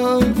love.